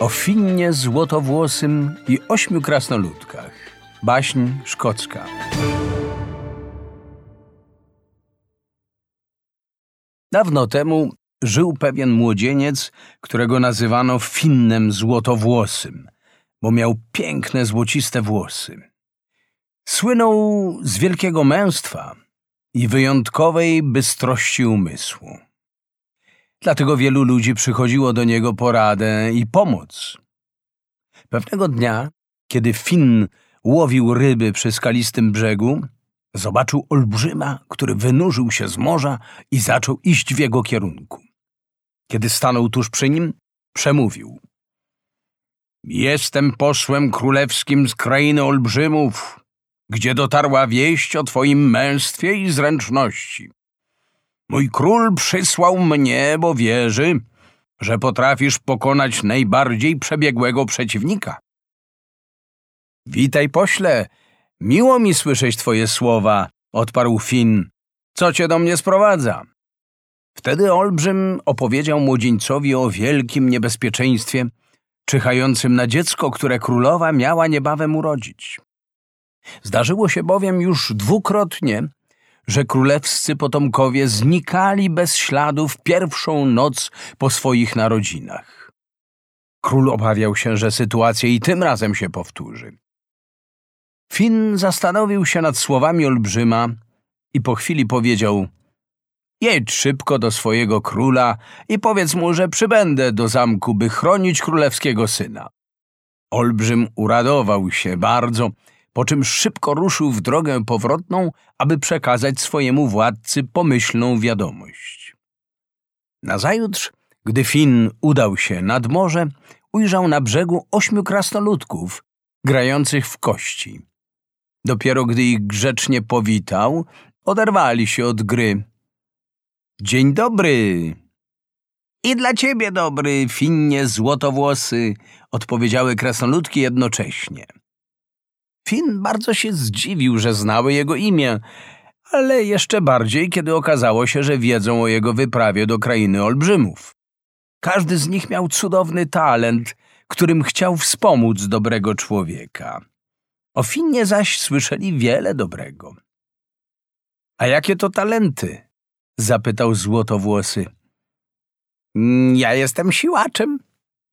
o Finnie złotowłosym i ośmiu krasnoludkach. Baśń szkocka. Dawno temu żył pewien młodzieniec, którego nazywano Finnem złotowłosym, bo miał piękne złociste włosy. Słynął z wielkiego męstwa i wyjątkowej bystrości umysłu. Dlatego wielu ludzi przychodziło do niego po radę i pomoc. Pewnego dnia, kiedy Finn łowił ryby przy skalistym brzegu, zobaczył olbrzyma, który wynurzył się z morza i zaczął iść w jego kierunku. Kiedy stanął tuż przy nim, przemówił. Jestem posłem królewskim z krainy olbrzymów, gdzie dotarła wieść o twoim męstwie i zręczności. Mój król przysłał mnie, bo wierzy, że potrafisz pokonać najbardziej przebiegłego przeciwnika. Witaj, pośle. Miło mi słyszeć twoje słowa, odparł Finn. Co cię do mnie sprowadza? Wtedy Olbrzym opowiedział młodzieńcowi o wielkim niebezpieczeństwie, czyhającym na dziecko, które królowa miała niebawem urodzić. Zdarzyło się bowiem już dwukrotnie, że królewscy potomkowie znikali bez śladu w pierwszą noc po swoich narodzinach. Król obawiał się, że sytuacja i tym razem się powtórzy. Finn zastanowił się nad słowami olbrzyma i po chwili powiedział: Jedź szybko do swojego króla i powiedz mu, że przybędę do zamku, by chronić królewskiego syna. Olbrzym uradował się bardzo po czym szybko ruszył w drogę powrotną, aby przekazać swojemu władcy pomyślną wiadomość. Nazajutrz, gdy Finn udał się nad morze, ujrzał na brzegu ośmiu krasnoludków grających w kości. Dopiero gdy ich grzecznie powitał, oderwali się od gry. Dzień dobry! I dla ciebie dobry, Finnie złotowłosy, odpowiedziały krasnoludki jednocześnie. Finn bardzo się zdziwił, że znały jego imię, ale jeszcze bardziej, kiedy okazało się, że wiedzą o jego wyprawie do krainy olbrzymów. Każdy z nich miał cudowny talent, którym chciał wspomóc dobrego człowieka. O Finnie zaś słyszeli wiele dobrego. A jakie to talenty? zapytał złotowłosy. Mm, ja jestem siłaczem,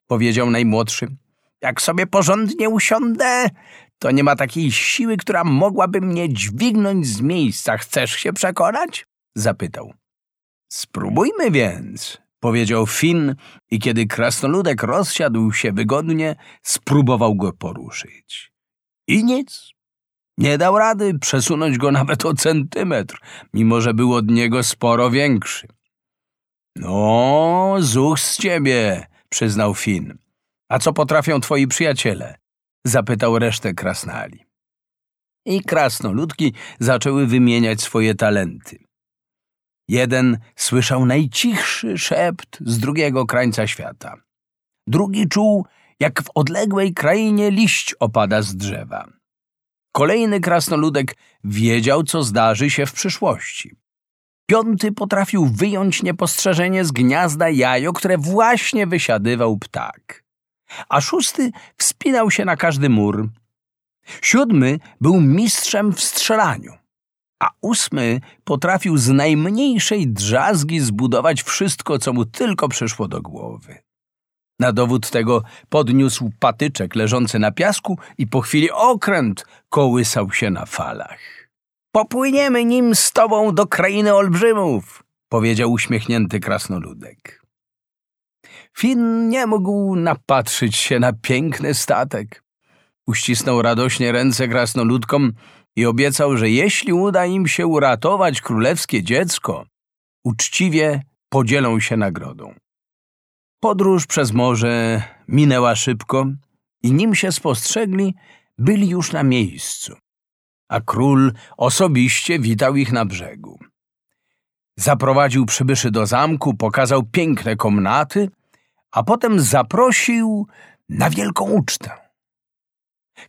powiedział najmłodszy. Jak sobie porządnie usiądę, to nie ma takiej siły, która mogłaby mnie dźwignąć z miejsca. Chcesz się przekonać? zapytał. Spróbujmy więc, powiedział Finn i kiedy krasnoludek rozsiadł się wygodnie, spróbował go poruszyć. I nic. Nie dał rady przesunąć go nawet o centymetr, mimo że był od niego sporo większy. No, zuch z ciebie, przyznał Finn. A co potrafią twoi przyjaciele? Zapytał resztę krasnali. I krasnoludki zaczęły wymieniać swoje talenty. Jeden słyszał najcichszy szept z drugiego krańca świata. Drugi czuł, jak w odległej krainie liść opada z drzewa. Kolejny krasnoludek wiedział, co zdarzy się w przyszłości. Piąty potrafił wyjąć niepostrzeżenie z gniazda jajo, które właśnie wysiadywał ptak a szósty wspinał się na każdy mur. Siódmy był mistrzem w strzelaniu, a ósmy potrafił z najmniejszej drzazgi zbudować wszystko, co mu tylko przyszło do głowy. Na dowód tego podniósł patyczek leżący na piasku i po chwili okręt kołysał się na falach. Popłyniemy nim z tobą do krainy olbrzymów, powiedział uśmiechnięty krasnoludek. Finn nie mógł napatrzyć się na piękny statek. Uścisnął radośnie ręce krasnoludkom i obiecał, że jeśli uda im się uratować królewskie dziecko, uczciwie podzielą się nagrodą. Podróż przez morze minęła szybko i nim się spostrzegli, byli już na miejscu, a król osobiście witał ich na brzegu. Zaprowadził przybyszy do zamku, pokazał piękne komnaty – a potem zaprosił na wielką ucztę.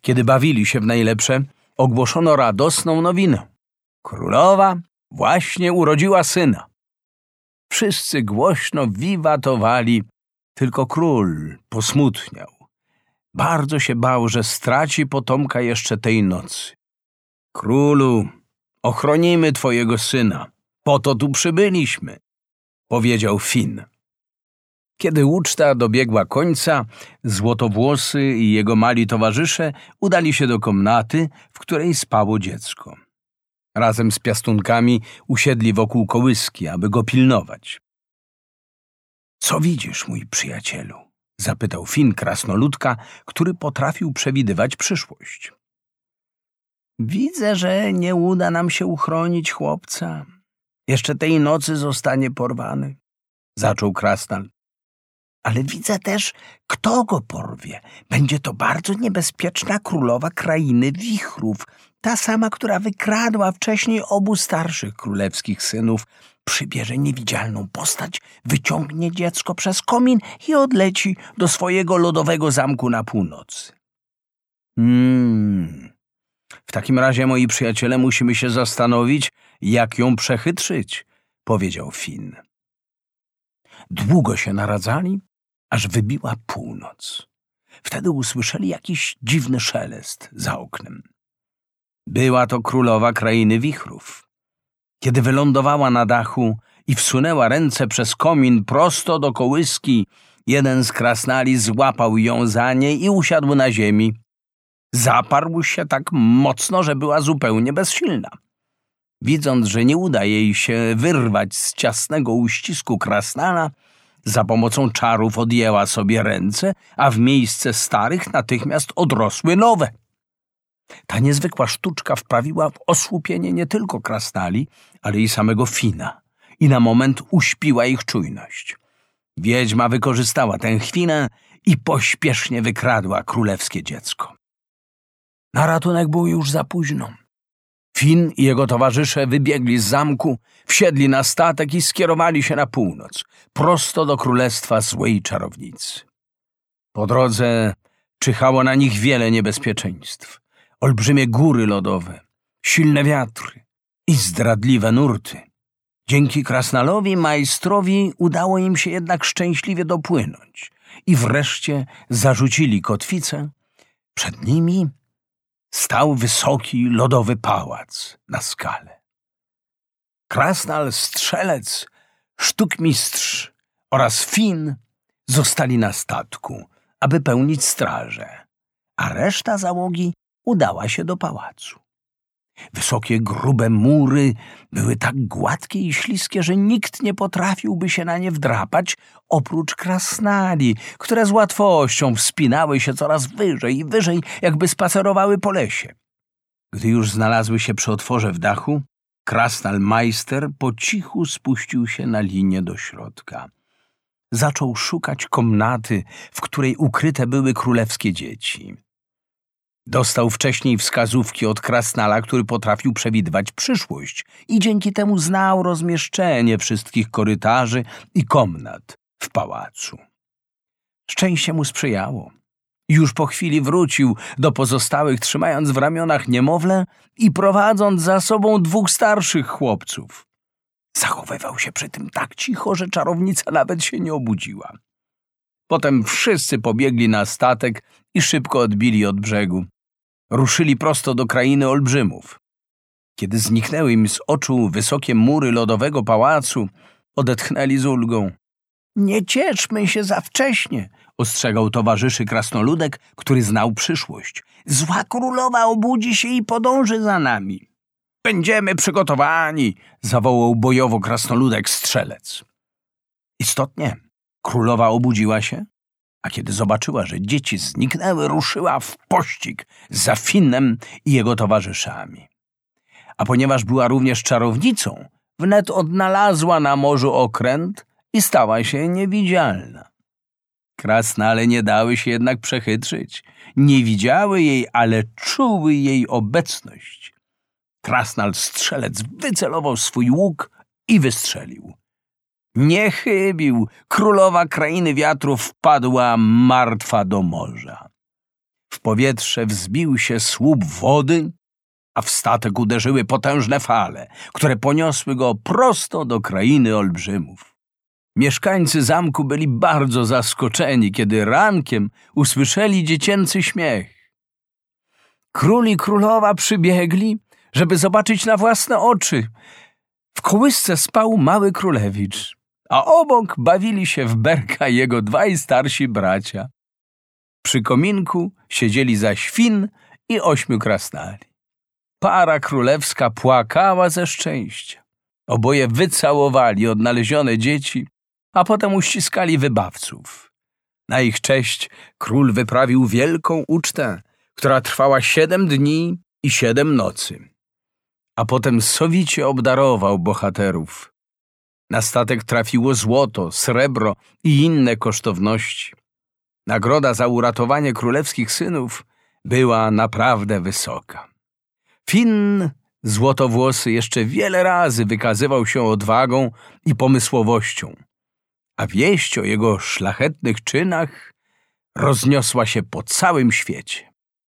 Kiedy bawili się w najlepsze, ogłoszono radosną nowinę. Królowa właśnie urodziła syna. Wszyscy głośno wiwatowali, Tylko król posmutniał. Bardzo się bał, że straci potomka jeszcze tej nocy. Królu, ochronimy twojego syna. Po to tu przybyliśmy, powiedział Fin. Kiedy uczta dobiegła końca, Złotowłosy i jego mali towarzysze udali się do komnaty, w której spało dziecko. Razem z piastunkami usiedli wokół kołyski, aby go pilnować. Co widzisz, mój przyjacielu? zapytał Fin krasnoludka, który potrafił przewidywać przyszłość. Widzę, że nie uda nam się uchronić chłopca. Jeszcze tej nocy zostanie porwany, zaczął krasnal. Ale widzę też, kto go porwie. Będzie to bardzo niebezpieczna królowa krainy wichrów, ta sama, która wykradła wcześniej obu starszych królewskich synów, przybierze niewidzialną postać, wyciągnie dziecko przez komin i odleci do swojego lodowego zamku na północy. Hmm. W takim razie, moi przyjaciele, musimy się zastanowić, jak ją przechytrzyć, powiedział Finn. Długo się naradzali, aż wybiła północ. Wtedy usłyszeli jakiś dziwny szelest za oknem. Była to królowa krainy wichrów. Kiedy wylądowała na dachu i wsunęła ręce przez komin prosto do kołyski, jeden z krasnali złapał ją za nie i usiadł na ziemi. Zaparł się tak mocno, że była zupełnie bezsilna. Widząc, że nie uda jej się wyrwać z ciasnego uścisku krasnala, za pomocą czarów odjęła sobie ręce, a w miejsce starych natychmiast odrosły nowe. Ta niezwykła sztuczka wprawiła w osłupienie nie tylko krasnali, ale i samego Fina i na moment uśpiła ich czujność. Wiedźma wykorzystała tę chwilę i pośpiesznie wykradła królewskie dziecko. Na ratunek było już za późno. Fin i jego towarzysze wybiegli z zamku, wsiedli na statek i skierowali się na północ, prosto do królestwa złej czarownicy. Po drodze czyhało na nich wiele niebezpieczeństw. Olbrzymie góry lodowe, silne wiatry i zdradliwe nurty. Dzięki krasnalowi majstrowi udało im się jednak szczęśliwie dopłynąć i wreszcie zarzucili kotwicę. Przed nimi stał wysoki, lodowy pałac na skale. Krasnal, strzelec, sztukmistrz oraz Fin zostali na statku, aby pełnić strażę, a reszta załogi udała się do pałacu. Wysokie, grube mury były tak gładkie i śliskie, że nikt nie potrafiłby się na nie wdrapać, oprócz krasnali, które z łatwością wspinały się coraz wyżej i wyżej, jakby spacerowały po lesie. Gdy już znalazły się przy otworze w dachu, krasnal majster po cichu spuścił się na linię do środka. Zaczął szukać komnaty, w której ukryte były królewskie dzieci. Dostał wcześniej wskazówki od krasnala, który potrafił przewidywać przyszłość i dzięki temu znał rozmieszczenie wszystkich korytarzy i komnat w pałacu. Szczęście mu sprzyjało. Już po chwili wrócił do pozostałych, trzymając w ramionach niemowlę i prowadząc za sobą dwóch starszych chłopców. Zachowywał się przy tym tak cicho, że czarownica nawet się nie obudziła. Potem wszyscy pobiegli na statek i szybko odbili od brzegu ruszyli prosto do krainy olbrzymów. Kiedy zniknęły im z oczu wysokie mury lodowego pałacu, odetchnęli z ulgą. Nie cieszmy się za wcześnie, ostrzegał towarzyszy krasnoludek, który znał przyszłość. Zła królowa obudzi się i podąży za nami. Będziemy przygotowani, zawołał bojowo krasnoludek strzelec. Istotnie, królowa obudziła się, a kiedy zobaczyła, że dzieci zniknęły, ruszyła w pościg za Finnem i jego towarzyszami. A ponieważ była również czarownicą, wnet odnalazła na morzu okręt i stała się niewidzialna. Krasnale nie dały się jednak przechytrzyć. Nie widziały jej, ale czuły jej obecność. Krasnal strzelec wycelował swój łuk i wystrzelił. Nie chybił, królowa krainy wiatrów wpadła martwa do morza. W powietrze wzbił się słup wody, a w statek uderzyły potężne fale, które poniosły go prosto do krainy olbrzymów. Mieszkańcy zamku byli bardzo zaskoczeni, kiedy rankiem usłyszeli dziecięcy śmiech. Król i królowa przybiegli, żeby zobaczyć na własne oczy. W kołysce spał mały królewicz, a obok bawili się w berka jego dwaj starsi bracia. Przy kominku siedzieli zaś Fin i ośmiu krasnali. Para królewska płakała ze szczęścia. Oboje wycałowali odnalezione dzieci, a potem uściskali wybawców. Na ich cześć król wyprawił wielką ucztę, która trwała siedem dni i siedem nocy. A potem sowicie obdarował bohaterów. Na statek trafiło złoto, srebro i inne kosztowności. Nagroda za uratowanie królewskich synów była naprawdę wysoka. Finn Złotowłosy jeszcze wiele razy wykazywał się odwagą i pomysłowością, a wieść o jego szlachetnych czynach rozniosła się po całym świecie.